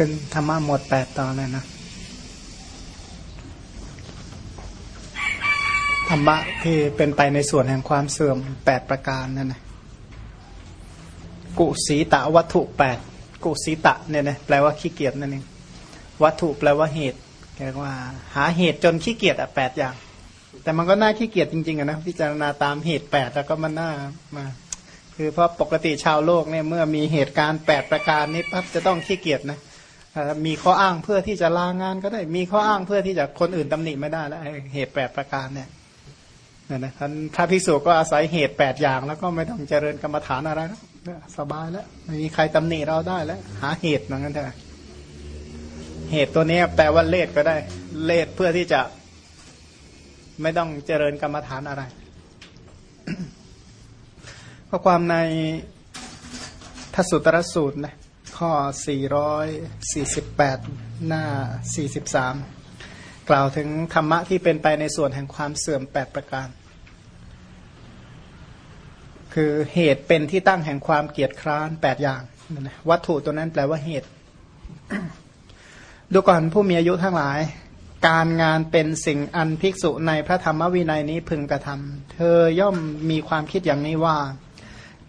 ขึ้นธรรมะหมดแปดตอนเลยนะธรรมะที่เป็นไปในส่วนแห่งความเสื่อมแปดประการนั่นนะกุสีตะวัตถุแปดกุสีตะเนี่ยนะแปลว่าขี้เกียจนั่นเองวัตถุแปลว่าเหตุแปลว่า หาเหตุจนขี้เกียจอะแปดอย่าง แต่มันก็น่าขี้เกียจจริงๆนะพิจารณาตามเหตุแปดแล้วก็มันน่ามา คือเพราะปกติชาวโลกเนี่ยเมื่อมีเหตุการณ์แปดประการนี้ปั๊บจะต้องขี้เกียจนะ มีข้ออ้างเพื่อที่จะลางานก็ได้ มีข้ออ้างเพื่อที่จะคนอื่นตำหนิไม่ได้แล้วเหตุแปดประการเนี่ยนี่นะท่านพระภิกษุก็อาศัยเหตุแปดอย่าง แล้วก็ไม่ต้องเจริญกรรมฐานอะไรแล้วสบายแล้วไม่มีใครตำหนิเราได้แล้ว หาเหตุเหมือนกันเถอะเหตุตัวนี้แปลว่าเลดก็ได้ เลดเพื่อที่จะไม่ต้องเจริญกรรมฐานอะไรข้อความในทสุตรสูตรนะ ข้อ 448 หน้า 43 กล่าวถึงธรรมะที่เป็นไปในส่วนแห่งความเสื่อม 8 ประการ คือเหตุเป็นที่ตั้งแห่งความเกียดคร้าน 8 อย่าง วัตถุตัวนั้นแปลว่าเหตุ ดูก่อนผู้มีอายุทั้งหลาย การงานเป็นสิ่งอันภิกษุในพระธรรมวินัยนี้พึงกระทำเธอย่อมมีความคิดอย่างนี้ว่า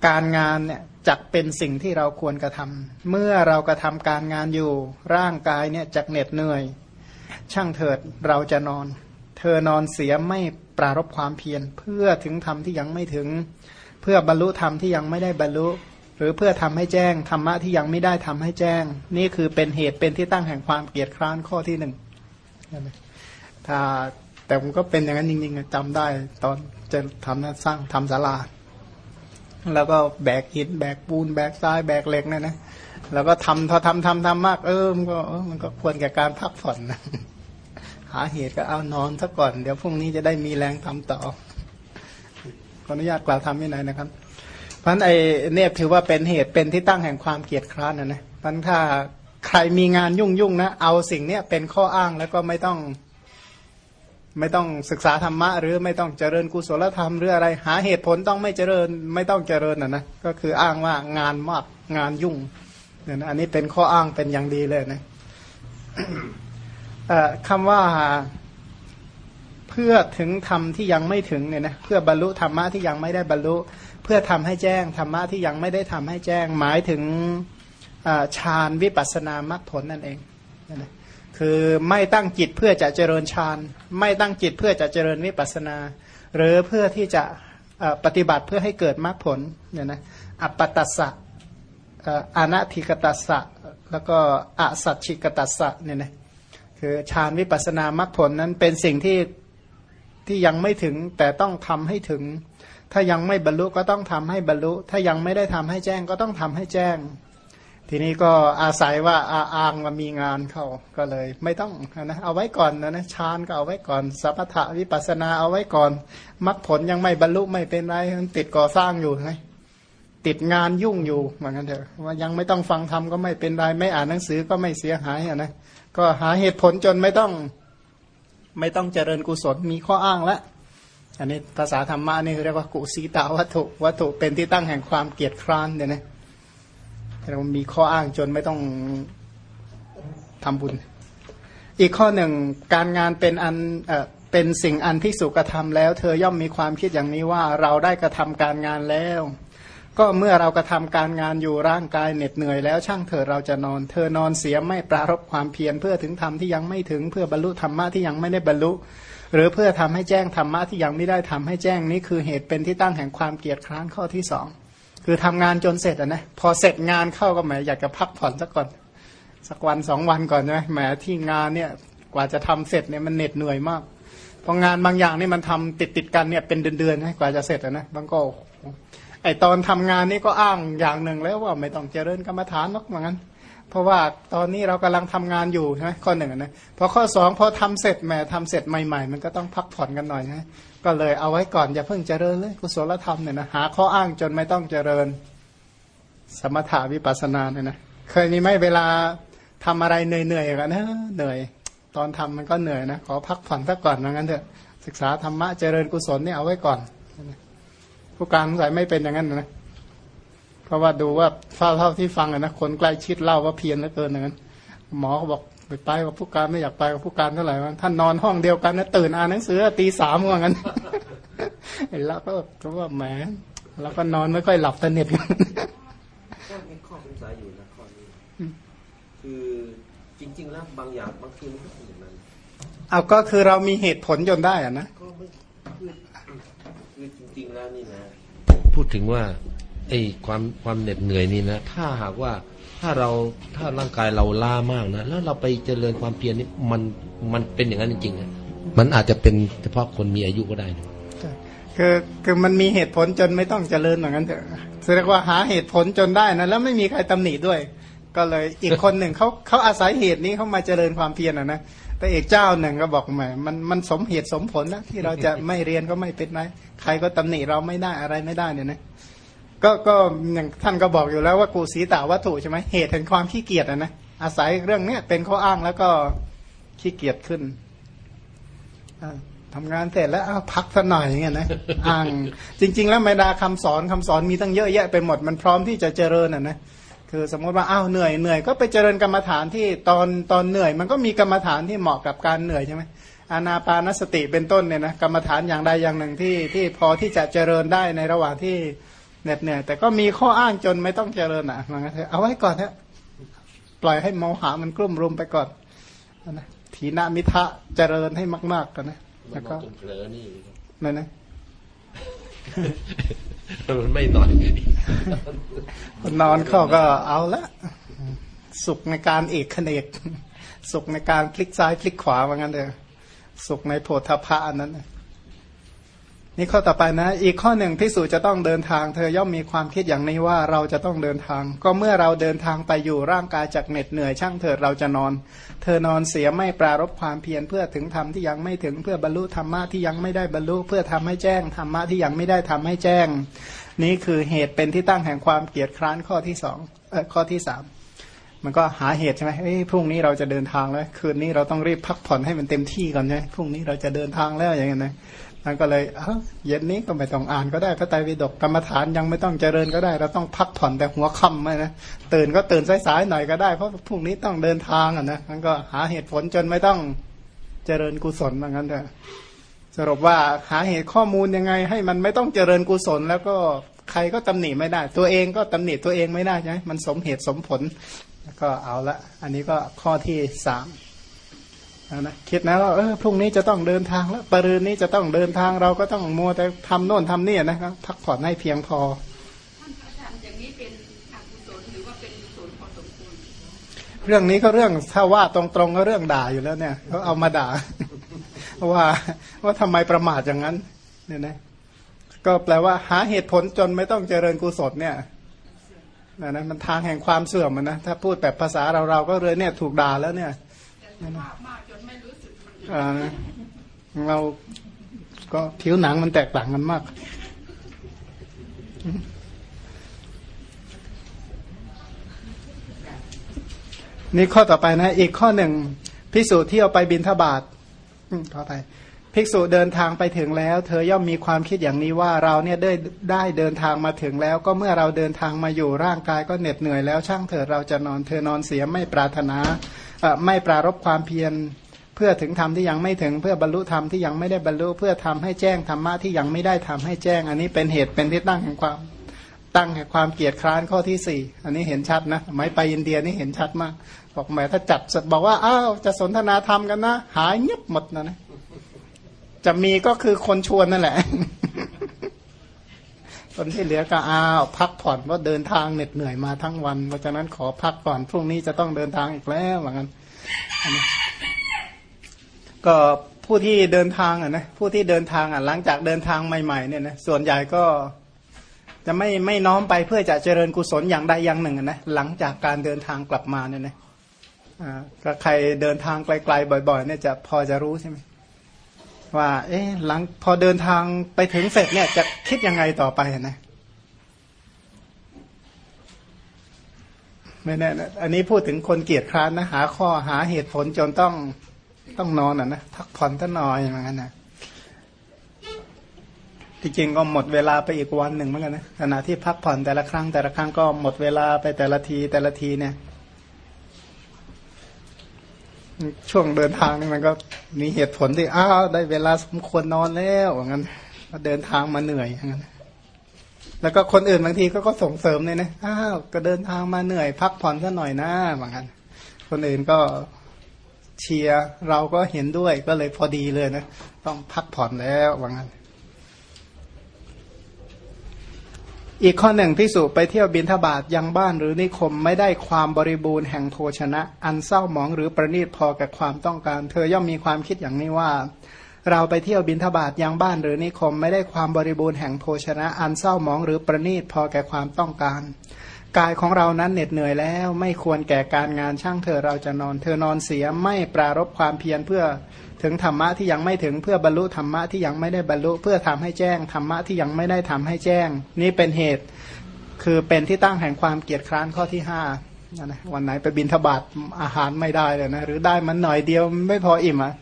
การงานเนี่ย จักเป็นสิ่งที่เราควรกระทำเมื่อเรากระทำการงานอยู่ร่างกายเนี่ยจักเหน็ดเหนื่อย ช่างเถิดเราจะนอน เธอนอนเสียไม่ปรารบความเพียรเพื่อถึงธรรมที่ยังไม่ถึง เพื่อบรรลุธรรมที่ยังไม่ได้บรรลุ หรือเพื่อทำให้แจ้งธรรมะที่ยังไม่ได้ทำให้แจ้ง นี่คือเป็นเหตุเป็นที่ตั้งแห่งความเกียดคร้านข้อที่หนึ่งถ้าแต่ผมก็เป็นอย่างนั้นจริงๆจำได้ ตอนจะทำนัตสร้างทำศาลา แล้วก็แบกหินแบกปูนแบกทรายแบกเหล็กเนี่ยนะแล้วก็ทำพอทำทำทำมากเออมันก็มันก็ควรแก่การพักผ่อนนะหาเหตุก็เอานอนซะก่อน เดี๋ยวพรุ่งนี้จะได้มีแรงทำต่อขออนุญาตกล่าวทำที่ไหนนะครับเพราะไอ้เนี่ยถือว่าเป็นเหตุเป็นที่ตั้งแห่งความเกียดคร้านนะนะเพราะถ้าใครมีงานยุ่งยุ่งนะเอาสิ่งเนี้ยเป็นข้ออ้างแล้วก็ไม่ต้อง ไม่ต้องศึกษาธรรมะ หรือไม่ต้องเจริญกุศลธรรมหรืออะไร หาเหตุผลต้องไม่เจริญไม่ต้องเจริญนะนะก็คืออ้างว่างานมากงานยุ่งเนี่ยนะอันนี้เป็นข้ออ้างเป็นอย่างดีเลยนะคำว่าเพื่อถึงธรรมที่ยังไม่ถึงเนี่ยนะเพื่อบรรลุธรรมะที่ยังไม่ได้บรรลุ เพื่อทำให้แจ้งธรรมะที่ยังไม่ได้ทำให้แจ้ง หมายถึงฌานวิปัสสนามรรคผลนั่นเองนะ คือไม่ตั้งจิตเพื่อจะเจริญฌานไม่ตั้งจิตเพื่อจะเจริญวิปัสนา หรือเพื่อที่จะปฏิบัติเพื่อให้เกิดมรรคผลเนี่ยนะอัปปตัสสะอานาธิกตัสสะแล้วก็อสัจฉิกตัสสะเนี่ยนะคือฌานวิปัสนามรรคผลนั้นเป็นสิ่งที่ที่ยังไม่ถึงแต่ต้องทำให้ถึง ถ้ายังไม่บรรลุก็ต้องทำให้บรรลุ ถ้ายังไม่ได้ทำให้แจ้งก็ต้องทำให้แจ้ง ทีนี้ก็อาศัยว่าอาอางมามีงานเข้าก็เลย ไม่ต้องนะเอาไว้ก่อนนะนะฌานก็เอาไว้ก่อนสัพพะวิปัสนาเอาไว้ก่อนมรรคผลยังไม่บรรลุไม่เป็นไรมันติดก่อสร้างอยู่ไงติดงานยุ่งอยู่เหมือนกันเถอะว่ายังไม่ต้องฟังธรรมก็ไม่เป็นไรไม่อ่านหนังสือก็ไม่เสียหายนะก็หาเหตุผลจนไม่ต้อง ไม่ต้องเจริญกุศลมีข้ออ้างแล้วอันนี้ภาษาธรรมะนี่เรียกว่ากุสีตาวัตถุวัตถุเป็นที่ตั้งแห่งความเกียดคร้านเนี่ยนะ เรามีข้ออ้างจนไม่ต้องทำบุญ อีกข้อหนึ่งการงานเป็นอันเเป็นสิ่งอันที่สุกระทำแล้ว เธอย่อมมีความคิดอย่างนี้ว่าเราได้กระทำการงานแล้ว ก็เมื่อเรากระทำการงานอยู่ร่างกายเหน็ดเหนื่อยแล้ว ช่างเถิดเราจะนอน เธอนอนเสียไม่ปรารบความเพียรเพื่อถึงธรรมที่ยังไม่ถึงเพื่อบรรลุธรรมะที่ยังไม่ได้บรรลุ หรือเพื่อทำให้แจ้งธรรมะที่ยังไม่ได้ทำให้แจ้งนี้คือเหตุเป็นที่ตั้งแห่งความเกียดคร้านข้อที่สอง คือทำงานจนเสร็จอะนะพอเสร็จงานเข้าก็หมายอยากจะพักผ่อนสักก่อน สักวันสองวันก่อนใช่ไหมแหมที่งานเนี่ยกว่าจะทำเสร็จเนี่ยมันเหน็ดเหนื่อยมากเพราะงานบางอย่างนี่มันทำติดติดกันเนี่ยเป็นเดือนๆนะกว่าจะเสร็จอะนะบางก็ไอตอนทำงานนี่ก็อ้างอย่างหนึ่งแล้วว่าไม่ต้องเจริญกรรมฐานหรอกเหมือนกัน เพราะว่าตอนนี้เรากำลังทำงานอยู่ใช่ไหมข้อหนึ่งนะพอข้อสองพอทำเสร็จแหมทำเสร็จใหม่ ๆ มันก็ต้องพักผ่อนกันหน่อยใช่ก็เลยเอาไว้ก่อนอย่าเพิ่งเจริญเลยกุศลธรรมเนี่ยนะหาข้ออ้างจนไม่ต้องเจริญ สมถาวิปัสสนาเนี่ยนะเคยมีไหมเวลาทำอะไรเหนื่อยๆกันนะเหนื่อย ตอนทำมันก็เหนื่อยนะขอพักผ่อนสักก่อนว่างั้นเถอะศึกษาธรรมะเจริญกุศลนี่เอาไว้ก่อนผู้การสายไม่เป็นอย่างนั้นนะ เพราะว่าดูว่าเท่าเท่าที่ฟังนะคนใกล้ชิดเล่าว่าเพียรเหลือเกินอย่างนั้นหมอเขาบอกไปไปกับผู้การไม่อยากไปกับผู้การเท่าไหร่มันท่านนอนห้องเดียวกันนะตื่นอ่านหนังสือตีสามว่างั้นแล้วก็ก็ว่าแหมแล้วก็นอนไม่ค่อยหลับสนิทกันก็มีข้อสงสัยอยู่นะข้อนี้คือจริง ๆ แล้วบางอย่างบางทีมันก็เป็นอย่างนั้นเอาก็คือเรามีเหตุผลจนได้อะนะก็ไม่คือคือจริง ๆ แล้วนี่นะ พูดถึงว่า ไอ้ความความเหน็ดเหนื่อยนี่นะถ้าหากว่าถ้าเราถ้าร่างกายเราล้ามากนะแล้วเราไปเจริญความเพียรนี่มันมันเป็นอย่างนั้นจริงๆนะมันอาจจะเป็นเฉพาะคนมีอายุก็ได้นะคือคือมันมีเหตุผลจนไม่ต้องเจริญเหมือนกันเถอะแสดงว่าหาเหตุผลจนได้นะแล้วไม่มีใครตำหนิด้วย ก็เลยอีกคนหนึ่งเขาเขาอาศัยเหตุนี้เขามาเจริญความเพียรนะนะแต่เอกเจ้าหนึ่งก็บอกแหมมันมันสมเหตุสมผลนะที่เราจะไม่เรียนก็ไม่เป็นไรใครก็ตำหนิเราไม่ได้อะไรไม่ได้เนี่ยนะ ก็ก็อย่างท่านก็บอกอยู่แล้วว่ากูสีตาวัตถุใช่ไหมเหตุแห่งความขี้เกียจนะนะอาศัยเรื่องเนี้ยเป็นข้ออ้างแล้วก็ขี้เกียจขึ้นอ่าทำงานเสร็จแล้วอ้าพักสักหน่อยอย่างเงี้ยนะอ่างจริง ๆ แล้วไม่ดาคำสอนคำสอนมีตั้งเยอะแยะไปหมดมันพร้อมที่จะเจริญอะนะคือสมมติว่าอ้าวเหนื่อยเหนื่อยก็ไปเจริญกรรมฐานที่ตอนตอนเหนื่อย มันก็มีกรรมฐานที่เหมาะกับการเหนื่อยใช่ไหมอานาปานสติเป็นต้นเนี่ยนะกรรมฐานอย่างใดอย่างหนึ่งที่ที่พอที่จะเจริญได้ในระหว่างที่ เหน็ดเหนื่อยแต่ก็มีข้ออ้างจนไม่ต้องเจริญอะมันก็เถอะเอาไว้ก่อนเถอะปล่อยให้โมหะมันกลุ่มรุมไปก่อนนะทีนามิทะเจริญให้มาก ๆกันนะมัแล้นวมก็องจนเผลอนี่นั่นนะมันไม่หน่อยนอนเข้าก็เอาละสุขในการเอกขเนกสุขในการพลิกซ้ายพลิกขวาว่างั้นเถอะสุขในโพธพะอันนั้นน่ะ นี่ข้อต่อไปนะ อีกข้อหนึ่งพิสูจจะต้องเดินทาง เธอย่อมมีความคิดอย่างนี้ว่าเราจะต้องเดินทาง ก็เมื่อเราเดินทางไปอยู่ร่างกายจากเหน็ดเหนื่อยช่างเถิดเราจะนอน เธอนอนเสียไม่ปรารบความเพียรเพื่อถึงธรรมที่ยังไม่ถึงเพื่อบรรลุธรรมะที่ยังไม่ได้บรรลุเพื่อทำให้แจ้งธรรมะที่ยังไม่ได้ทำให้แจ้ง นี่คือเหตุเป็นที่ตั้งแห่งความเกียดคร้านข้อที่สองเออข้อที่สามมันก็หาเหตุใช่ไหมเอ้ยพรุ่งนี้เราจะเดินทางแล้ว คืนนี้เราต้องรีบพักผ่อนให้มันเต็มที่ก่อนใช่ไหมพรุ่งนี้เราจะเดินทางแล้วอย่างเงี้ยนะ มันก็เลยเอ้าเย็นนี้ก็ไม่ต้องอ่านก็ได้พระไตรปิฎกกรรมฐานยังไม่ต้องเจริญก็ได้ เราต้องพักผ่อนแต่หัวค่ำนะตื่นก็ตื่นสายๆหน่อยก็ได้เพราะพรุ่งนี้ต้องเดินทางอะนะมันก็หาเหตุผลจนไม่ต้องเจริญกุศลเหมือนกันเถอะสรุปว่าหาเหตุข้อมูลยังไง ให้มันไม่ต้องเจริญกุศล แล้วก็ใครก็ตำหนิไม่ได้ ตัวเองก็ตำหนิตัวเองไม่ได้ใช่ไหมมันสมเหตุสมผลแล้วก็เอาละ อันนี้ก็ข้อที่สาม นะคิดนะว่าเออพรุ่งนี้จะต้องเดินทางแล้วปรืนนี้จะต้องเดินทางเราก็ต้องมัวแต่ทำโน่นทำนี่นะครับพักผ่อนให้เพียงพอท่านพระอาจารย์อย่างนี้เป็นอกุศลหรือว่าเป็นกุศลพอสมควรเรื่องนี้ก็เรื่องถ้าว่าตรงๆก็เรื่องด่าอยู่แล้วเนี่ยเขาเอามาด่า ว่าว่าทำไมประมาทอย่างนั้น เนี่ยนะ ก็แปลว่า หาเหตุผลจนไม่ต้องเจริญกุศลเนี่ยนะนะมันทางแห่งความเสื่อมอะนะถ้าพูดแบบภาษาเราเราก็เลยเนี่ยถูกด่าแล้วเนี่ย เราก็ผิวหนังมันแตกต่างกันมาก นี่ข้อต่อไปนะ อีกข้อหนึ่ง ภิกษุที่เอาไปบินทบาทอืมขอไปภิกษุเดินทางไปถึงแล้ว เธอย่อมมีความคิดอย่างนี้ว่าเราเนี่ยได้ได้เดินทางมาถึงแล้ว ก็เมื่อเราเดินทางมาอยู่ร่างกายก็เหน็ดเหนื่อยแล้วช่างเถิดเราจะนอนเธอนอนเสียไม่ปรารถนา ไม่ปรารบความเพียรเพื่อถึงธรรมที่ยังไม่ถึง เพื่อบรรลุธรรมที่ยังไม่ได้บรรลุ เพื่อทำให้แจ้งธรรมะที่ยังไม่ได้ทำให้แจ้ง อันนี้เป็นเหตุเป็นที่ตั้งแห่งความตั้งแห่งความเกียดคร้านข้อที่สี่อันนี้เห็นชัดนะไม่ไปอินเดียนี่เห็นชัดมากบอกแหมถ้าจัดบอกว่าอ้าวจะสนทนาธรรมกันนะ หายเงียบหมดนะนะจะมีก็คือคนชวนนั่นแหละ คนที่เหลือก็อ้าวพักผ่อนว่าเดินทางเหน็ดเหนื่อยมาทั้งวัน เพราะฉะนั้นขอพักก่อนพรุ่งนี้จะต้องเดินทางอีกแล้วเหมือนกันก็ผู้ที่เดินทางอะนะผู้ที่เดินทางอะหลังจากเดินทางใหม่ๆเนี่ยนะส่วนใหญ่ก็จะไม่ไม่น้อมไปเพื่อจะเจริญกุศลอย่างใดอย่างหนึ่งอะนะหลังจากการเดินทางกลับมาเนี่ยนะอ่าก็ใครเดินทางไกลๆบ่อยๆเนี่ยจะพอจะรู้ใช่ไหม ว่า เอ๊ะหลังพอเดินทางไปถึงเสร็จเนี่ยจะคิดยังไงต่อไปนะไม่แน่นะอันนี้พูดถึงคนเกียจคร้านนะหาข้อหาเหตุผลจนต้องต้องนอนอะนะพักผ่อนท่านนอยอย่างนั้นนะที่จริงก็หมดเวลาไปอีกวันหนึ่งเหมือนกันนะขณะที่พักผ่อนแต่ละครั้งแต่ละครั้งก็หมดเวลาไปแต่ละทีแต่ละทีเนี่ย ช่วงเดินทางนี่มันก็มีเหตุผลที่อ้าวได้เวลาสมควรนอนแล้วอย่างนั้นก็เดินทางมาเหนื่อยอย่างนั้นแล้วก็คนอื่นบางทีก็ก็ส่งเสริมเลยนะอ้าวก็เดินทางมาเหนื่อย พักผ่อนสัหน่อยนะเหมือนกันคนอื่นก็เชียร์เราก็เห็นด้วยก็เลยพอดีเลยนะ ต้องพักผ่อนแล้วว่างั้น อีกข้อหนึ่งพิสูจไปเที่ยวบินทบาทยังบ้านหรือนิคมไม่ได้ความบริบูรณ์แห่งโภชนะ อันเศร้าหมองหรือประณีตพอกับความต้องการ เธอย่อมมีความคิดอย่างนี้ว่า เราไปเที่ยวบินทบาทยังบ้านหรือนิคม ไม่ได้ความบริบูรณ์แห่งโภชนะ อันเศร้าหมองหรือประณีตพอแก่ความต้องการ กายของเรานั้นเหน็ดเหนื่อยแล้ว ไม่ควรแก่การงานช่างเธอเราจะนอน เธอนอนเสียไม่ปรารบความเพียรเพื่อถึงธรรมะที่ยังไม่ถึงเพื่อบรรลุธรรมะที่ยังไม่ได้บรรลุเพื่อทำให้แจ้งธรรมะที่ยังไม่ได้ทำให้แจ้ง นี่เป็นเหตุคือเป็นที่ตั้งแห่งความเกียดคร้านข้อที่ห้านะวันไหนไปบินทบาทอาหารไม่ได้เลยนะหรือได้มันหน่อยเดียวไม่พออิ่มอะ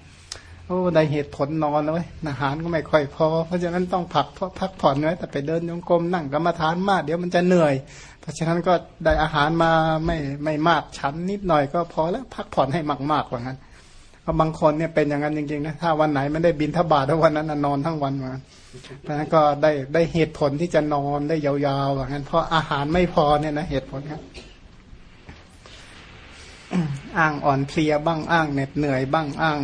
โอ้ได้เหตุผลนอนเลยอาหารก็ไม่ค่อยพอ เพราะฉะนั้นต้องพักพักผ่อนไว้แต่ไปเดินยงกรมนั่งกรรมฐานมากเดี๋ยวมันจะเหนื่อย ราะฉะนั้นก็ได้อาหารมาไม่ไม่มากชั้นนิดหน่อยก็พอแล้วพักผ่อนให้มากๆว่างั้นบางคนเนี่ยเป็นอย่างนั้นจริงๆนะถ้าวันไหนไม่ได้บินทบาทถ้าวันนั้นนอนทั้งวันมาเพราะนั้นก็ได้ได้เหตุผลที่จะนอนได้ยาวๆอย่างั้นเพราะอาหารไม่พอเนี่ยนะเหตุผลครับอ้างอ่อนเพลียบ้างอ้างเหน็ดเหนื่อยบ้างอ้าง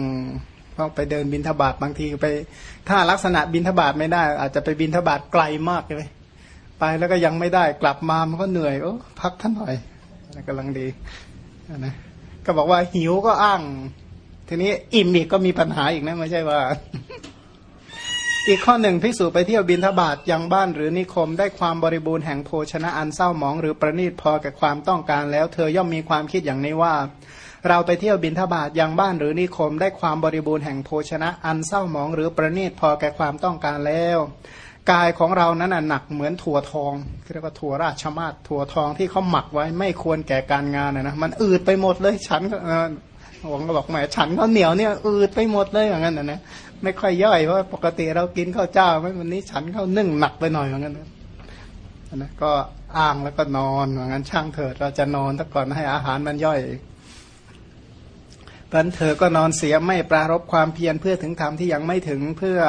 เพราะไปเดินบินทบาทบางทีไป ถ้าลักษณะบินทบาทไม่ได้ อาจจะไปบินทบาทไกลมากเลย ไปแล้วก็ยังไม่ได้กลับมามันก็เหนื่อยโอ้พักท่านหน่อยกำลังดีนะก็บอกว่าหิวก็อ้าง ทีนี้อิ่มอีกก็มีปัญหาอีกนะไม่ใช่ว่า อีกข้อหนึ่งพิสูจไปเที่ยวบินทบาทยังบ้านหรือนิคมได้ความบริบูรณ์แห่งโภชนะอันเศร้าหมอง หรือประณีตพอกับความต้องการแล้ว เธอย่อมมีความคิดอย่างนี้ว่า เราไปเที่ยวบินทบาทยังบ้านหรือนิคม ได้ความบริบูรณ์แห่งโภชนะอันเศร้าหมอง หรือประณีตพอแก่ความต้องการแล้ว กายของเรานั้นหนักเหมือนถั่วทองเรียกว่าถั่วราชมาศถั่วทองที่เขาหมักไว้ไม่ควรแก่การงานนะนะมันอืดไปหมดเลยฉันหวงก็บอกแหมฉันข้าวเหนียวเนี่ยอืดไปหมดเลยอย่างนั้นนะนะไม่ค่อยย่อยเพราะปกติเรากินข้าวเจ้าไม่วันนี้ฉันข้าวนึ่งหนักไปหน่อยอย่างนั้นนะก็อ้างแล้วก็นอนอย่างนั้นช่างเถิดเราจะนอนถ้าก่อนให้อาหารมันย่อย ตอนเธอก็นอนเสียไม่ปรารบความเพียรเพื่อถึงธรรมที่ยังไม่ถึงเพื่อ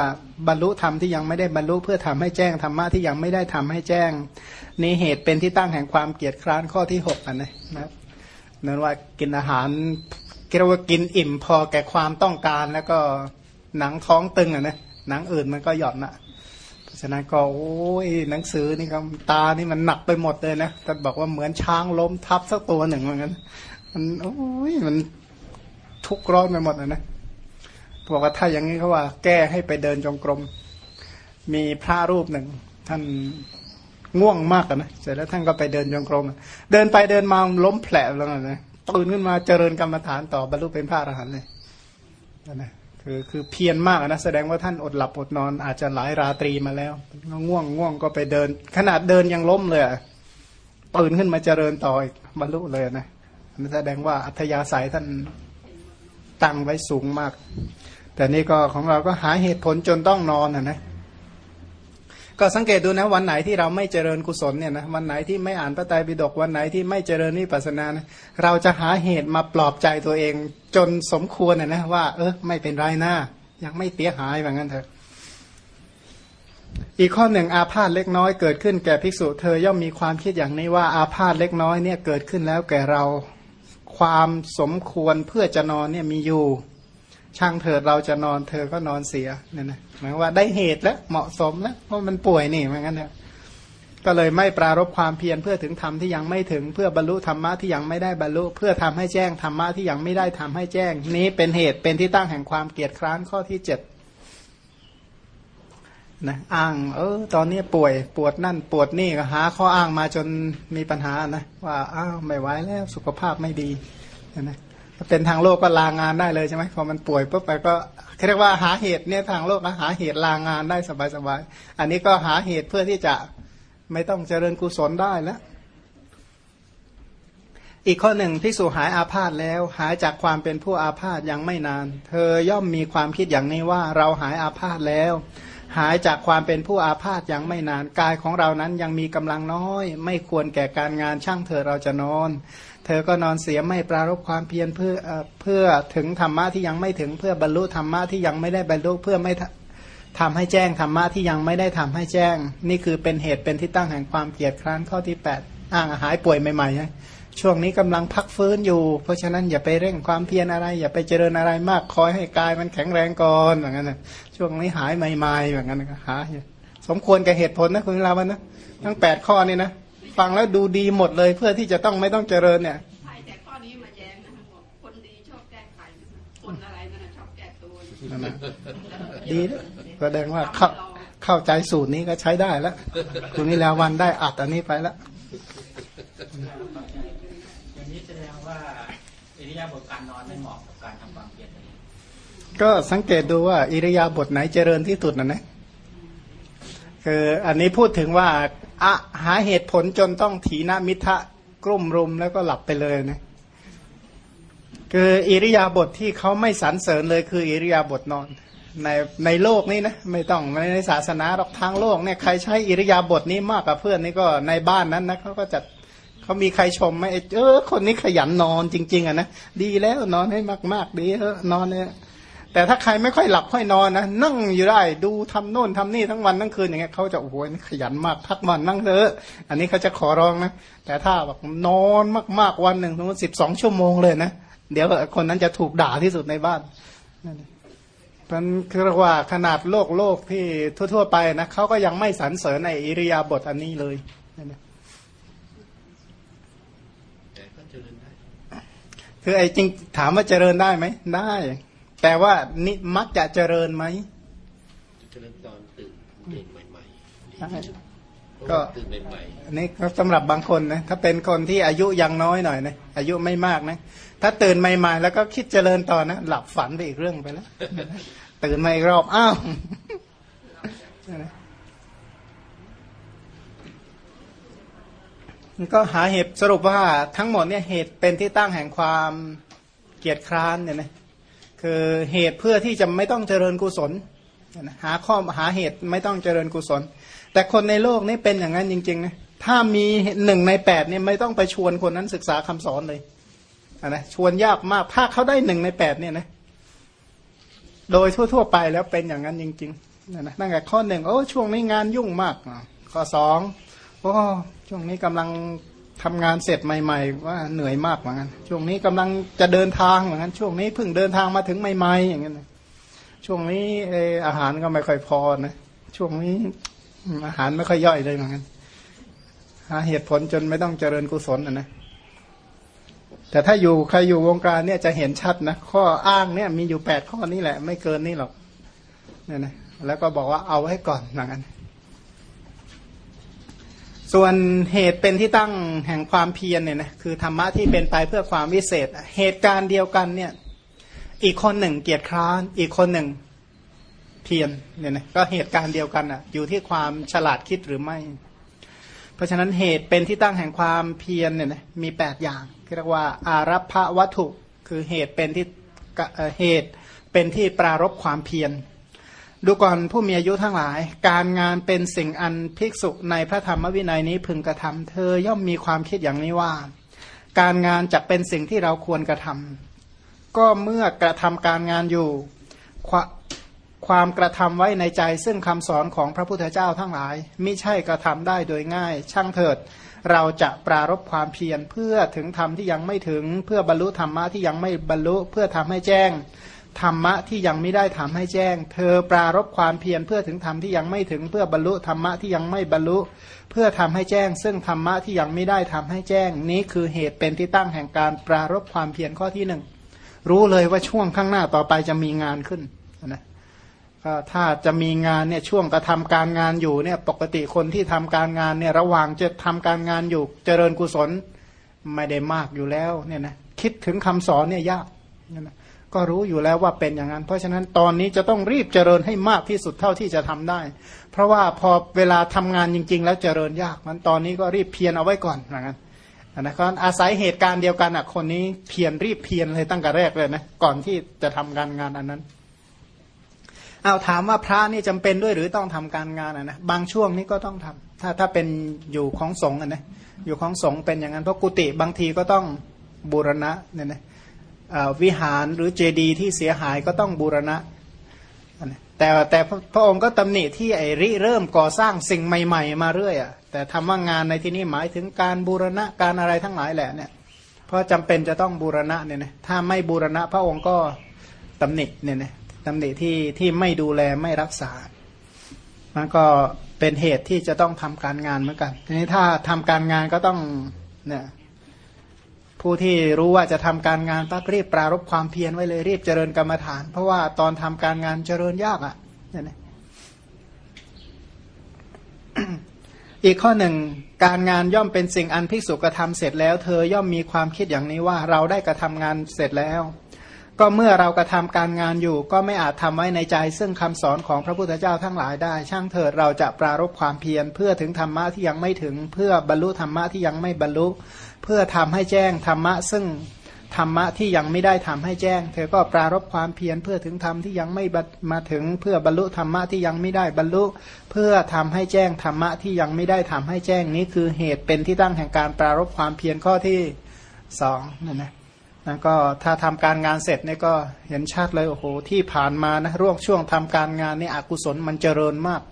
บรรลุธรรมที่ยังไม่ได้บรรลุเพื่อทำให้แจ้งธรรมะที่ยังไม่ได้ทำให้แจ้งนี่เหตุเป็นที่ตั้งแห่งความเกียดคร้านข้อที่หกอันนี้นะนั่นว่ากินอาหารเรียกว่ากินอิ่มพอแก่ความต้องการแล้วก็หนังท้องตึงอะนะหนังอื่นมันก็หย่อนอะเพราะฉะนั้นก็โอ้ยหนังสือนี่ครับตานี่มันหนักไปหมดเลยนะท่านบอกว่าเหมือนช้างล้มทับสักตัวหนึ่งเหมือนกันมันโอ้ยมัน ทุกร้อนไปหมดเลยนะบอกว่าถ้าอย่างนี้เขาว่าแก้ให้ไปเดินจงกรม มีพระรูปหนึ่ง ท่านง่วงมากนะเสร็จแล้วท่านก็ไปเดินจงกรม เดินไปเดินมาล้มแผลแล้วนะตื่นขึ้นมาเจริญกรรมฐานต่อบรรลุเป็นพระอรหันต์เลยนะคือคือเพียรมากนะแสดงว่าท่านอดหลับอดนอนอาจจะหลายราตรีมาแล้วง่วงง่วงก็ไปเดิน ขนาดเดินยังล้มเลยตื่นขึ้นมาเจริญต่ออีกบรรลุเลยนะนั่นแสดงว่าอัธยาศัยท่าน ตั้งไว้สูงมาก แต่นี่ก็ของเราก็หาเหตุผลจนต้องนอนนะนะก็สังเกตดูนะวันไหนที่เราไม่เจริญกุศลเนี่ยนะวันไหนที่ไม่อ่านพระไตรปิฎกวันไหนที่ไม่เจริญนิพพานานะเราจะหาเหตุมาปลอบใจตัวเอง จนสมควรนะนะว่า เออไม่เป็นไรนะยังไม่เสียหายแบบนั้นเถอะอีกข้อหนึ่งอาพาธเล็กน้อยเกิดขึ้นแก่ภิกษุเธอย่อมมีความคิดอย่างนี้ว่าอาพาธเล็กน้อยเนี่ยเกิดขึ้นแล้วแก่เรา ความสมควรเพื่อจะนอนเนี่ยมีอยู่ ช่างเถิดเราจะนอนเธอก็นอนเสียเนี่ยนะหมายว่าได้เหตุแล้วเหมาะสมแล้วเพราะมันป่วยนี่เหมือนกันเนี่ยก็เลยไม่ปรารบความเพียรเพื่อถึงธรรมที่ยังไม่ถึงเพื่อบรรลุธรรมะที่ยังไม่ได้บรรลุ เพื่อทำให้แจ้งธรรมะที่ยังไม่ได้ทำให้แจ้ง นี้เป็นเหตุเป็นที่ตั้งแห่งความเกียดคร้านข้อที่เจ็ด นะอ้าง เออ ตอนนี้ป่วยปวดนั่นปวดนี่ก็หาข้ออ้างมาจนมีปัญหานะว่าอ้าวไม่ไหวแล้วสุขภาพไม่ดีนะเป็นทางโลกก็ลางานได้เลยใช่ไหมพอมันป่วยปุ๊บไปก็เรียกว่าหาเหตุเนี่ยทางโลกหาเหตุลางานได้สบายๆอันนี้ก็หาเหตุเพื่อที่จะไม่ต้องเจริญกุศลได้แล้วอีกข้อหนึ่งพิสูหายอาพาธแล้ว หายจากความเป็นผู้อาพาธยังไม่นาน เธอย่อมมีความคิดอย่างนี้ว่าเราหายอาพาธแล้ว หายจากความเป็นผู้อาพาธยังไม่นานกายของเรานั้นยังมีกำลังน้อย ไม่ควรแก่การงานช่างเธอเราจะนอน เธอก็นอนเสียไม่ปรารบความเพียรเพื่อเพื่อถึงธรรมะที่ยังไม่ถึงเพื่อบรรลุธรรมะที่ยังไม่ได้บรรลุเพื่อไม่ทำให้แจ้งธรรมะที่ยังไม่ได้ทำให้แจ้ง นี่คือเป็นเหตุเป็นที่ตั้งแห่งความเกลียดคร้านข้อที่ 8 อ้างหายป่วยใหม่ๆช่วงนี้กำลังพักฟื้นอยู่ เพราะฉะนั้นอย่าไปเร่งความเพียรอะไร อย่าไปเจริญอะไรมากคอยให้กายมันแข็งแรงก่อนอย่างนั้น ช่วงนี้หายใหม่ๆอย่างนั้นนะหาสมควรกับเหตุผลนะคุณลาวันนะทั้งแปดข้อนี่นะฟังแล้วดูดีหมดเลยเพื่อที่จะต้องไม่ต้องเจริญเนี่ยใช่แต่ข้อนี้มาแย้งนะบอกคนดีชอบแก้ไขคนอะไรนั่นชอบแก้ตัวดีแสดงว่าเข้าเข้าใจสูตรนี้ก็ใช้ได้แล้วคุณนิลาวันได้อัดอันนี้ไปแล้วอย่างนี้แสดงว่าอิริยาบถการนอนไม่เหมาะกับการทำความเพียร ก็สังเกตดูว่าอิริยาบถไหนเจริญที่สุดนะนะคืออันนี้พูดถึงว่าอะหาเหตุผลจนต้องถีนามิทะกลุ่มรุมแล้วก็หลับไปเลยนะคืออิริยาบถทที่เขาไม่สรรเสริญเลยคืออิริยาบถนอนในในโลกนี้นะไม่ต้องในศาสนาหรอกทางโลกเนี่ยใครใช้อิริยาบถนี้มากกว่าเพื่อนนี่ก็ในบ้านนั้นนะเขาก็จะเขามีใครชมไหมเออคนนี้ขยันนอนจริง ๆอะนะดีแล้วนอนให้มาก ๆ ดีเออนอนเนี่ย แต่ถ้าใครไม่ค่อยหลับค่อยนอนนะนั่งอยู่ได้ดูทำโน่นทำนี่ทั้งวันทั้งคืนอย่างเงี้ยเขาจะโอ้โหขยันมากพักวันนั่งเถอะอันนี้เขาจะขอร้องนะ แต่ถ้าแบบนอนมากๆวันหนึ่งสมมติสิบสองชั่วโมงเลยนะเดี๋ยวคนนั้นจะถูกด่าที่สุดในบ้านนั่นมันคือว่าขนาดโลกโลกที่ทั่ว ๆ ไปนะเขาก็ยังไม่สรรเสริญในอิริยาบถอันนี้เลยนะคือไอ้จริงถามว่าเจริญได้ไหมได้ แต่ว่านี่มักจะเจริญไหมเจริญตอนตื่นตื่นใหม่ๆก็ตื่นใหม่ๆนี่สำหรับบางคนนะถ้าเป็นคนที่อายุยังน้อยหน่อยนะอายุไม่มากนะถ้าตื่นใหม่ๆแล้วก็คิดเจริญต่อนะหลับฝันไปอีกเรื่องไปแล้วตื่นมาอีกรอบอ้าวก็หาเหตุสรุปว่าทั้งหมดเนี่ยเหตุเป็นที่ตั้งแห่งความเกียดคร้านเนี่ยนะ คือเหตุเพื่อที่จะไม่ต้องเจริญกุศลหาข้อหาเหตุไม่ต้องเจริญกุศล แต่คนในโลกนี้เป็นอย่างนั้นจริงๆนะถ้ามีหนึ่งในแปดเนี่ยไม่ต้องไปชวนคนนั้นศึกษาคำสอนเลยนะชวนยากมากถ้าเขาได้หนึ่งในแปดเนี่ยนะโดยทั่ว ๆ ไปแล้วเป็นอย่างนั้นจริงๆนะนั่นแหละข้อหนึ่งโอ้ช่วงนี้งานยุ่งมากข้อสองโอ้ช่วงนี้กำลัง ทำงานเสร็จใหม่ ๆ ว่าเหนื่อยมากเหมือนกันช่วงนี้กำลังจะเดินทางเหมือนกันช่วงนี้เพิ่งเดินทางมาถึงใหม่ๆอย่างเงี้ยช่วงนี้อาหารก็ไม่ค่อยพอนะช่วงนี้อาหารไม่ค่อยย่อยเลยเหมือนกันหาเหตุผลจนไม่ต้องเจริญกุศลนะนะแต่ถ้าอยู่ใครอยู่วงการเนี่ยจะเห็นชัดนะข้ออ้างเนี่ยมีอยู่แปดข้อนี้แหละ ไม่เกินนี่หรอกเนี่ยนะแล้วก็บอกว่าเอาให้ก่อนอย่างนั้น ส่วนเหตุเป็นที่ตั้งแห่งความเพียรเนี่ยนะคือธรรมะที่เป็นไปเพื่อความวิเศษ เหตุการณ์เดียวกันเนี่ยอีกคนหนึ่งเกียรติคร้านอีกคนหนึ่งเพียรเนี่ยนะก็เหตุการณ์เดียวกันอะอยู่ที่ความฉลาดคิดหรือไม่ เพราะฉะนั้นเหตุเป็นที่ตั้งแห่งความเพียรเนี่ยนะมีแปดอย่างเรียกว่าอารัพวัตถุ คือเหตุเป็นที่เหตุเป็นที่ปรารบความเพียร ดูก่อนผู้มีอายุทั้งหลาย การงานเป็นสิ่งอันภิกษุในพระธรรมวินัยนี้พึงกระทำเธอย่อมมีความคิดอย่างนี้ว่า การงานจะเป็นสิ่งที่เราควรกระทำก็เมื่อกระทำการงานอยู่ความกระทำไว้ในใจซึ่งคำสอนของพระพุทธเจ้าทั้งหลายไม่ใช่กระทำได้โดยง่าย ช่างเถิด เราจะปรารบความเพียรเพื่อถึงธรรมที่ยังไม่ถึง เพื่อบรรลุธรรมะที่ยังไม่บรรลุเพื่อทำให้แจ้ง ธรรมะที่ยังไม่ได้ทำให้แจ้ง เธอปรารบความเพียรเพื่อถึงธรรมที่ยังไม่ถึงเพื่อบรรลุธรรมะที่ยังไม่บรรลุ เพื่อทำให้แจ้ง ซึ่งธรรมะที่ยังไม่ได้ทำให้แจ้ง นี้คือเหตุเป็นที่ตั้งแห่งการปรารบความเพียรข้อที่หนึ่งรู้เลยว่าช่วงข้างหน้าต่อไปจะมีงานขึ้นนะถ้าจะมีงานเนี่ยช่วงกระทาการงานอยู่เนี่ยปกติคนที่ทำการงานเนี่ยระหว่างจะทำการงานอยู่ เจริญกุศลไม่ได้มากอยู่แล้วเนี่ยนะคิดถึงคำสอนเนี่ยยากนะ ก็รู้อยู่แล้วว่าเป็นอย่างนั้น เพราะฉะนั้นตอนนี้จะต้องรีบเจริญให้มากที่สุดเท่าที่จะทำได้ เพราะว่าพอเวลาทำงานจริง ๆ แล้วเจริญยากมันตอนนี้ก็รีบเพียรเอาไว้ก่อนอย่างนั้นนะครับอาศัยเหตุการณ์เดียวกันอะคนนี้เพียรรีบเพียรเลยตั้งแต่แรกเลยนะก่อนที่จะทำการงานอันนั้นเอาถามว่าพระนี่จำเป็นด้วยหรือต้องทำการงานอะนะบางช่วงนี้ก็ต้องทำถ้าถ้าเป็นอยู่ของสงฆ์อะนะอยู่ของสงฆ์เป็นอย่างนั้นเพราะกุฏิบางทีก็ต้องบูรณะเนี่ยนะ วิหารหรือเจดีย์ที่เสียหายก็ต้องบูรณะ แต่แต่พระองค์ก็ตำหนิที่ไอ้ริเริ่มก่อสร้างสิ่งใหม่ ๆ มาเรื่อยอะแต่ทำว่างานในที่นี้หมายถึงการบูรณะการอะไรทั้งหลายแหละเนี่ยเพราะจำเป็นจะต้องบูรณะเนี่ยนะถ้าไม่บูรณะพระองค์ก็ตำหนิเนี่ยนะตำหนิที่ที่ไม่ดูแลไม่รักษา มันก็เป็นเหตุที่จะต้องทำการงานเหมือนกันทีนี้ถ้าทำการงานก็ต้องเนี่ย ผู้ที่รู้ว่าจะทำการงานปั๊บรีบปรารบความเพียรไว้เลยรีบเจริญกรรมฐาน เพราะว่าตอนทำการงานเจริญยากอะ่ะเนี่ยนะอีกข้อหนึ่งการงานย่อมเป็นสิ่งอันภิกษุกระทำเสร็จแล้ว เธอย่อมมีความคิดอย่างนี้ว่าเราได้กระทำงานเสร็จแล้ว ก็เมื่อเรากระทำการงานอยู่ ก็ไม่อาจทำไว้ในใจ ซึ่งคำสอนของพระพุทธเจ้าทั้งหลายได้ ช่างเถิดเราจะปรารบความเพียรเพื่อถึงธรรมะที่ยังไม่ถึง เพื่อบรรลุธรรมะที่ยังไม่บรรลุ เพื่อทำให้แจ้งธรรมะ ซึ่งธรรมะที่ยังไม่ได้ทำให้แจ้ง เธอก็ปรารบความเพียรเพื่อถึงธรรมที่ยังไม่มาถึง เพื่อบรรลุธรรมะที่ยังไม่ได้บรรลุ เพื่อทำให้แจ้งธรรมะที่ยังไม่ได้ทำให้แจ้งนี้คือเหตุเป็นที่ตั้งแห่งการปรารบความเพียรข้อที่สองนั่นนะ นะก็ถ้าทำการงานเสร็จเนี่ยก็เห็นชัดเลยโอ้โหที่ผ่านมานะร่วงช่วงทำการงานนี่อกุศลมันเจริญมาก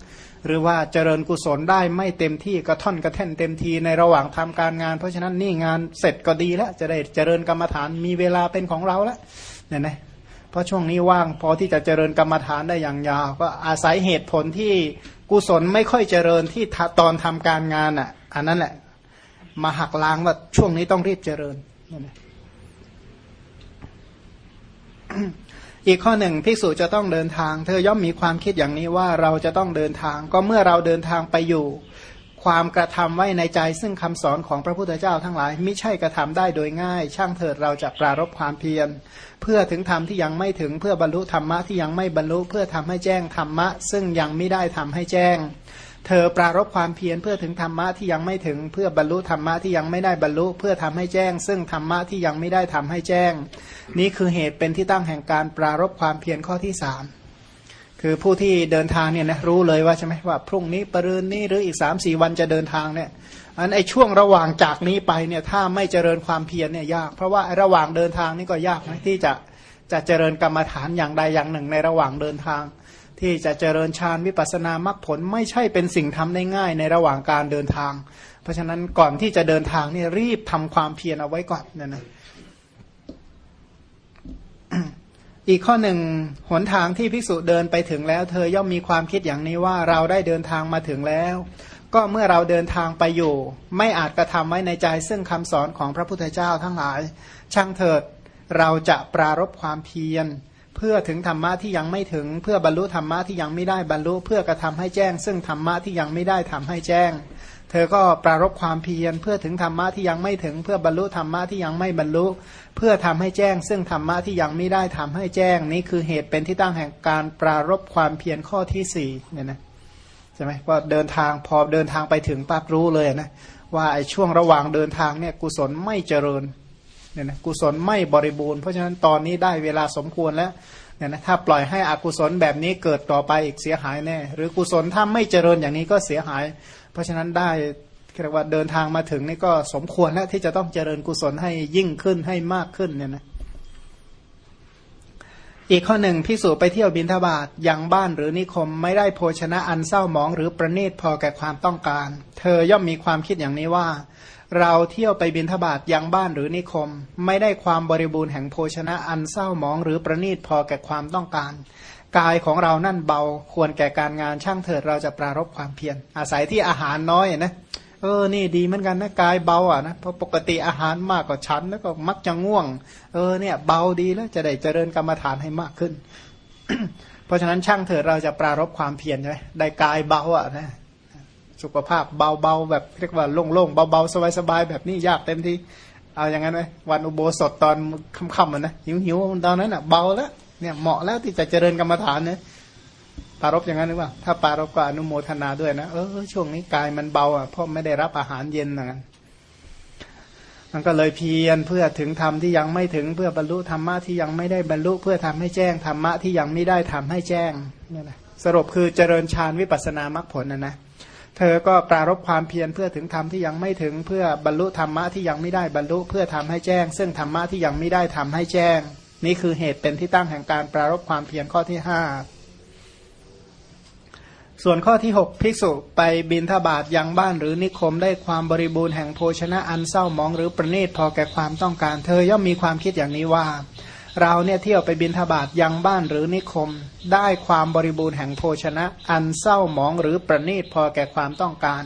หรือว่าเจริญกุศลได้ไม่เต็มที่กระท่อนกระแท่นเต็มทีในระหว่างทำการงาน เพราะฉะนั้นนี่งานเสร็จก็ดีแล้วจะได้เจริญกรรมฐานมีเวลาเป็นของเราแล้วเนี่ยนะเพราะช่วงนี้ว่างพอที่จะเจริญกรรมฐานได้อย่างยาวก็อาศัยเหตุผลที่กุศลไม่ค่อยเจริญที่ตอนทำการงานอะอันนั้นแหละมาหักล้างว่าช่วงนี้ต้องรีบเจริญเนี่ยนะ อีกข้อหนึ่งภิกษุจะต้องเดินทาง เธอย่อมมีความคิดอย่างนี้ว่าเราจะต้องเดินทาง ก็เมื่อเราเดินทางไปอยู่ ความกระทำไว้ในใจซึ่งคำสอนของพระพุทธเจ้าทั้งหลายไม่ใช่กระทำได้โดยง่าย ช่างเถิดเราจะปรารบความเพียร เพื่อถึงธรรมที่ยังไม่ถึงเพื่อบรรลุธรรมะที่ยังไม่บรรลุเพื่อทำให้แจ้งธรรมะ ซึ่งยังไม่ได้ทำให้แจ้ง เธอปรารบความเพียรเพื่อถึงธรรมะที่ยังไม่ถึง เพื่อบรรลุธรรมะที่ยังไม่ได้บรรลุ เพื่อทำให้แจ้ง ซึ่งธรรมะที่ยังไม่ได้ทำให้แจ้ง นี้คือเหตุเป็นที่ตั้งแห่งการปรารบความเพียรข้อที่สามคือผู้ที่เดินทางเนี่ยนะรู้เลยว่าใช่ไหมว่า พรุ่งนี้ปรืนนี้หรืออีกสามสี่วันจะเดินทางเนี่ยอันไอช่วงระหว่างจากนี้ไปเนี่ยถ้าไม่เจริญความเพียรเนี่ยยาก เพราะว่าระหว่างเดินทางนี่ก็ยากนะที่จะจะเจริญกรรมฐานอย่างใดอย่างหนึ่งในระหว่างเดินทาง ที่จะเจริญฌานวิปัสสนามรรคผลไม่ใช่เป็นสิ่งทำได้ง่ายในระหว่างการเดินทาง เพราะฉะนั้นก่อนที่จะเดินทางนี่รีบทำความเพียรเอาไว้ก่อนนี่ยนะอีกข้อหนึ่งหนทางที่ภิกษุเดินไปถึงแล้ว เธอย่อมมีความคิดอย่างนี้ว่าเราได้เดินทางมาถึงแล้ว ก็เมื่อเราเดินทางไปอยู่ ไม่อาจกระทำไว้ในใจซึ่งคำสอนของพระพุทธเจ้าทั้งหลาย ช่างเถิดเราจะปรารบความเพียร เพื่อถึงธรรมะที่ยังไม่ถึง เพื่อบรรลุธรรมะที่ยังไม่ได้บรรลุ เพื่อกระทำให้แจ้ง ซึ่งธรรมะที่ยังไม่ได้ทำให้แจ้ง เธอก็ปรารบความเพียรเพื่อถึงธรรมะที่ยังไม่ถึง เพื่อบรรลุธรรมะที่ยังไม่บรรลุ เพื่อทำให้แจ้ง ซึ่งธรรมะที่ยังไม่ได้ทำให้แจ้ง นี้คือเหตุเป็นที่ตั้งแห่งการปรารบความเพียรข้อที่สี่เนี่ยนะใช่ไหมว่าเดินทางพอเดินทางไปถึงปั๊บรู้เลยนะว่าไอ้ช่วงระหว่างเดินทางเนี่ยกุศลไม่เจริญ เนี่ยนะกุศลไม่บริบูรณ์เพราะฉะนั้นตอนนี้ได้เวลาสมควรแล้วเนี่ยนะถ้าปล่อยให้อกุศลแบบนี้เกิดต่อไปอีกเสียหายแน่ หรือกุศลถ้าไม่เจริญอย่างนี้ก็เสียหาย เพราะฉะนั้นได้เรียกว่าเดินทางมาถึงนี่ก็สมควรแล้วที่จะต้องเจริญกุศลให้ยิ่งขึ้นให้มากขึ้นเนี่ยนะอีกข้อหนึ่งพิสูจไปเที่ยวบินทบาทยังบ้านหรือนิคมไม่ได้โภชนะอันเศร้าหมองหรือประณีตพอแก่ความต้องการ เธอย่อมมีความคิดอย่างนี้ว่า เราเที่ยวไปบินทบาทยังบ้านหรือนิคม ไม่ได้ความบริบูรณ์แห่งโภชนะอันเศร้าหมองหรือประณีตพอแก่ความต้องการ กายของเรานั่นเบาควรแก่การงานช่างเถิดเราจะปรารบความเพียรอาศัยที่อาหารน้อยนะเออ นี่ดีเหมือนกันนะกายเบาอะนะเพราะปกติอาหารมากกว่าชั้นแล้วก็มักจะง่วง เออเนี่ย เบาดีแล้วจะได้เจริญกรรมฐานให้มากขึ้น เพราะฉะนั้นช่างเถิดเราจะปรารบความเพียรใช่ไหมได้กายเบาอะนะ สุขภาพเบาๆแบบเรียกว่าโล่งๆเบาๆสบายๆแบบนี้ยากเต็มที่เอาอย่างนั้นไหมวันอุโบสถตอนค่ำๆมันนะหิวๆตอนนั้นอะเบาแล้วเนี่ยเหมาะแล้วที่จะเจริญกรรมฐานเนี่ยปารบอย่างนั้นหรือเปล่าถ้าปารบก็อนุโมทนาด้วยนะเออช่วงนี้กายมันเบาอะเพราะไม่ได้รับอาหารเย็นอย่างนั้นมันก็เลยเพียรเพื่อถึงธรรมที่ยังไม่ถึงเพื่อบรรลุธรรมะที่ยังไม่ได้บรรลุเพื่อทำให้แจ้งธรรมะที่ยังไม่ได้ทำให้แจ้งเนี่ยนะสรุปคือเจริญฌานวิปัสสนามรรคผลนะนะ เธอก็ปรารบความเพียรเพื่อถึงธรรมที่ยังไม่ถึงเพื่อบรรลุธรรมะที่ยังไม่ได้บรรลุเพื่อทำให้แจ้ง ซึ่งธรรมะที่ยังไม่ได้ทำให้แจ้ง นี่คือเหตุเป็นที่ตั้งแห่งการปรารบความเพียรข้อที่ห้าส่วนข้อที่ 6 ภิกษุไปบินทบาทยังบ้านหรือนิคมได้ความบริบูรณ์แห่งโภชนะอันเศร้ามองหรือประณีตพอแก่ความต้องการ เธอย่อมมีความคิดอย่างนี้ว่า เราเนี่ยเที่ยวไปบินทบาทยังบ้านหรือนิคม ได้ความบริบูรณ์แห่งโภชนะ อันเศร้าหมองหรือประณีตพอแก่ความต้องการ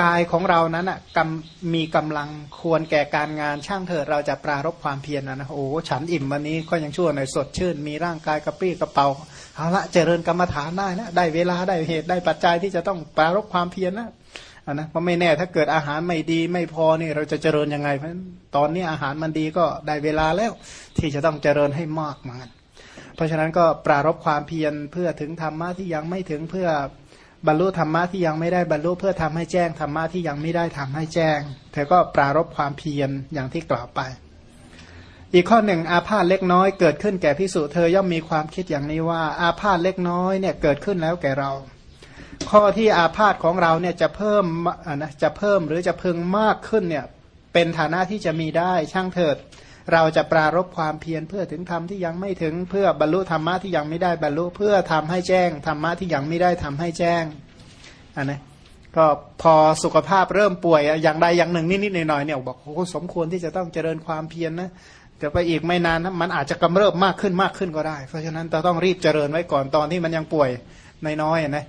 กายของเรานั้นอะกำมีกำลังควรแก่การงานช่างเถิดเราจะปรารบความเพียรนะนะโอ้ฉันอิ่มวันนี้ก็ยังชั่วหน่อยสดชื่น มีร่างกายกระปรี้กระเป๋าเอาละเจริญกรรมฐานได้นะได้เวลาได้เหตุได้ปัจจัยที่จะต้องปรารบความเพียรนะ นนะเพราะไม่แน่ถ้าเกิดอาหารไม่ดีไม่พอนี่เราจะเจริญยังไง เพราะตอนนี้อาหารมันดีก็ได้เวลาแล้ว ที่จะต้องเจริญให้มากมากเพราะฉะนั้นก็ปรารบความเพียรเพื่อถึงธรรมะที่ยังไม่ถึงเพื่อบรรลุธรรมะที่ยังไม่ได้บรรลุเพื่อทำให้แจ้งธรรมะที่ยังไม่ได้ทำให้แจ้ง เธอก็ปรารบความเพียรอย่างที่กล่าวไป อีกข้อหนึ่งอาพาธเล็กน้อยเกิดขึ้นแก่พิสุเธอย่อมมีความคิดอย่างนี้ว่า อาพาธเล็กน้อยเนี่ยเกิดขึ้นแล้วแก่เรา ข้อที่อาพาธของเราเนี่ยจะเพิ่มนะจะเพิ่มหรือจะพึงมากขึ้นเนี่ยเป็นฐานะที่จะมีได้ช่างเถิด เราจะปรารบความเพียรเพื่อถึงธรรมที่ยังไม่ถึงเพื่อบรรลุธรรมะที่ยังไม่ได้บรรลุเพื่อทำให้แจ้งธรรมะที่ยังไม่ได้ทำให้แจ้งอันนะก็พอสุขภาพเริ่มป่วยอย่างใดอย่างหนึ่งนิดๆหน่อยๆเนี่ยบอกโอ้สมควรที่จะต้องเจริญความเพียรนนะจะไปอีกไม่นานนะมันอาจจะกำเริบมากขึ้นมากขึ้นก็ได้ เพราะฉะนั้นเราต้องรีบเจริญไว้ก่อนตอนที่มันยังป่วยน้อยๆนะ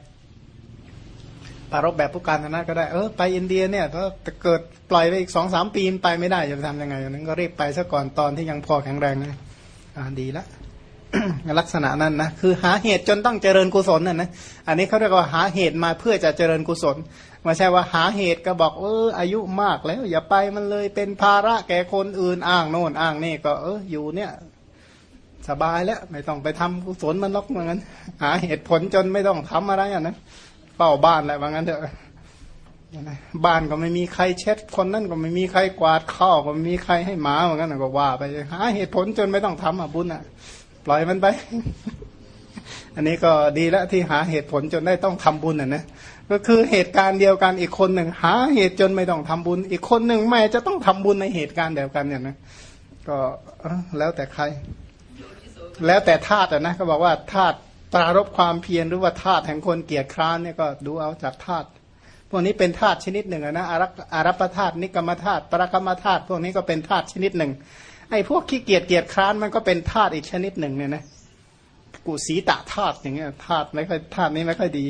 ปารบแบบผู้การนะก็ได้เออไปอินเดียเนี่ยถ้าเกิดปล่อยไปอีกสองสามปีไปไม่ได้จะทำยังไงนั้นก็รีบไปซะก่อนตอนที่ยังพอแข็งแรงนะอ่าดีละลักษณะนั้นนะคือหาเหตุจนต้องเจริญกุศลน่ะนะอันนี้เขาเรียกว่าหาเหตุมาเพื่อจะเจริญกุศลไม่ใช่ว่าหาเหตุก็บอกเอออายุมากแล้ว อย่าไปมันเลยเป็นภาระแก่คนอื่นอ้างโน่นอ้างนี่ก็เอออยู่เนี่ย สบายแล้ว ไม่ต้องไปทำกุศลมันล็อกเหมือนกันหาเหตุผลจนไม่ต้องทำอะไรอะนะ เฝ้าบ้านแหละว่างั้นเถอะบ้านก็ไม่มีใครเช็ดคนนั่นก็ไม่มีใครกวาดข้าวก็ไม่มีใครให้หมาเหมือนกันก็ว่าไปหาเหตุผลจนไม่ต้องทำอะบุญอะ ปล่อยมันไป อันนี้ก็ดีแล้วที่หาเหตุผลจนได้ต้องทำบุญอะนะก็คือเหตุการณ์เดียวกันอีกคนหนึ่งหาเหตุจนไม่ต้องทำบุญ อีกคนหนึ่งไม่จะต้องทำบุญในเหตุการณ์เดียวกันเนี่ยนะก็แล้วแต่ใคร แล้วแต่ธาตุนะเขาบอกว่าธาตุ ปรารบความเพียรหรือว่าธาตุแห่งคนเกียรคร้านเนี่ยก็ดูเอาจากธาตุพวกนี้เป็นธาตุชนิดหนึ่งนะอารักอารัปธาตุนิกรรมธาตุปรกรรมธาตุพวกนี้ก็เป็นธาตุชนิดหนึ่งไอ้พวกขี้เกียจเกียรคร้านมันก็เป็นธาตุอีกชนิดหนึ่งเนี่ยนะกุศีตะธาตุอย่างเงี้ยธาตุไม่ค่อยธาตุนี้ไม่ค่อยดี